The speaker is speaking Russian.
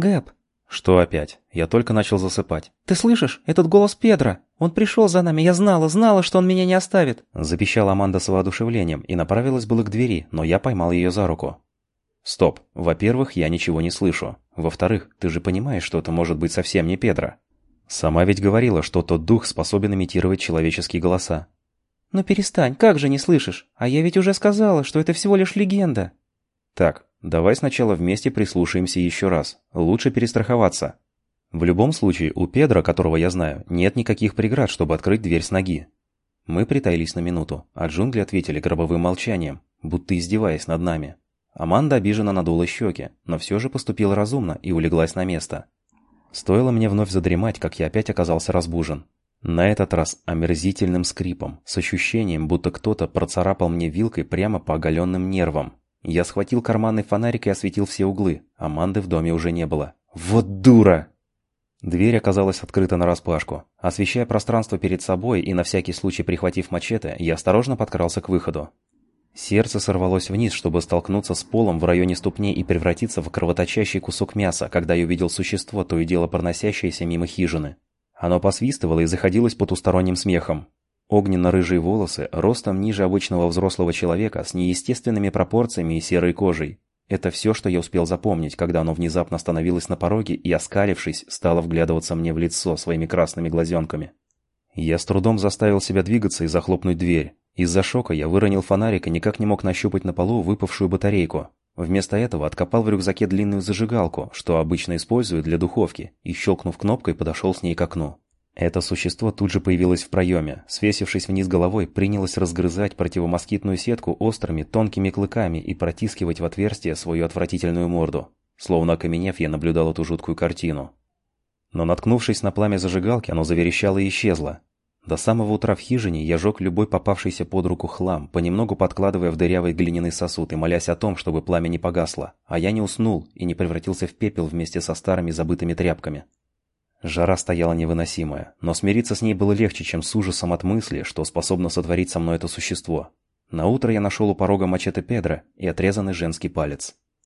«Гэб!» «Что опять? Я только начал засыпать». «Ты слышишь? Этот голос Педро! Он пришел за нами, я знала, знала, что он меня не оставит!» Запищала Аманда с воодушевлением и направилась было к двери, но я поймал ее за руку. «Стоп. Во-первых, я ничего не слышу. Во-вторых, ты же понимаешь, что это может быть совсем не Педро. Сама ведь говорила, что тот дух способен имитировать человеческие голоса. «Ну перестань, как же не слышишь? А я ведь уже сказала, что это всего лишь легенда». «Так, давай сначала вместе прислушаемся еще раз. Лучше перестраховаться. В любом случае, у Педро, которого я знаю, нет никаких преград, чтобы открыть дверь с ноги». Мы притаились на минуту, а джунгли ответили гробовым молчанием, будто издеваясь над нами. Аманда обиженно надула щеки, но все же поступила разумно и улеглась на место. Стоило мне вновь задремать, как я опять оказался разбужен. На этот раз омерзительным скрипом, с ощущением, будто кто-то процарапал мне вилкой прямо по оголенным нервам. Я схватил карманный фонарик и осветил все углы. Аманды в доме уже не было. Вот дура! Дверь оказалась открыта нараспашку. Освещая пространство перед собой и на всякий случай прихватив мачете, я осторожно подкрался к выходу. Сердце сорвалось вниз, чтобы столкнуться с полом в районе ступней и превратиться в кровоточащий кусок мяса, когда я увидел существо, то и дело проносящееся мимо хижины. Оно посвистывало и заходилось потусторонним смехом. Огненно-рыжие волосы, ростом ниже обычного взрослого человека, с неестественными пропорциями и серой кожей. Это все, что я успел запомнить, когда оно внезапно остановилось на пороге и, оскалившись, стало вглядываться мне в лицо своими красными глазенками. Я с трудом заставил себя двигаться и захлопнуть дверь. Из-за шока я выронил фонарик и никак не мог нащупать на полу выпавшую батарейку. Вместо этого откопал в рюкзаке длинную зажигалку, что обычно используют для духовки, и, щелкнув кнопкой, подошел с ней к окну. Это существо тут же появилось в проеме, свесившись вниз головой, принялось разгрызать противомоскитную сетку острыми тонкими клыками и протискивать в отверстие свою отвратительную морду. Словно окаменев, я наблюдал эту жуткую картину. Но наткнувшись на пламя зажигалки, оно заверещало и исчезло. До самого утра в хижине я жег любой попавшийся под руку хлам, понемногу подкладывая в дырявый глиняный сосуд и молясь о том, чтобы пламя не погасло, а я не уснул и не превратился в пепел вместе со старыми забытыми тряпками. Жара стояла невыносимая, но смириться с ней было легче, чем с ужасом от мысли, что способно сотворить со мной это существо. На утро я нашел у порога мачете Педро и отрезанный женский палец.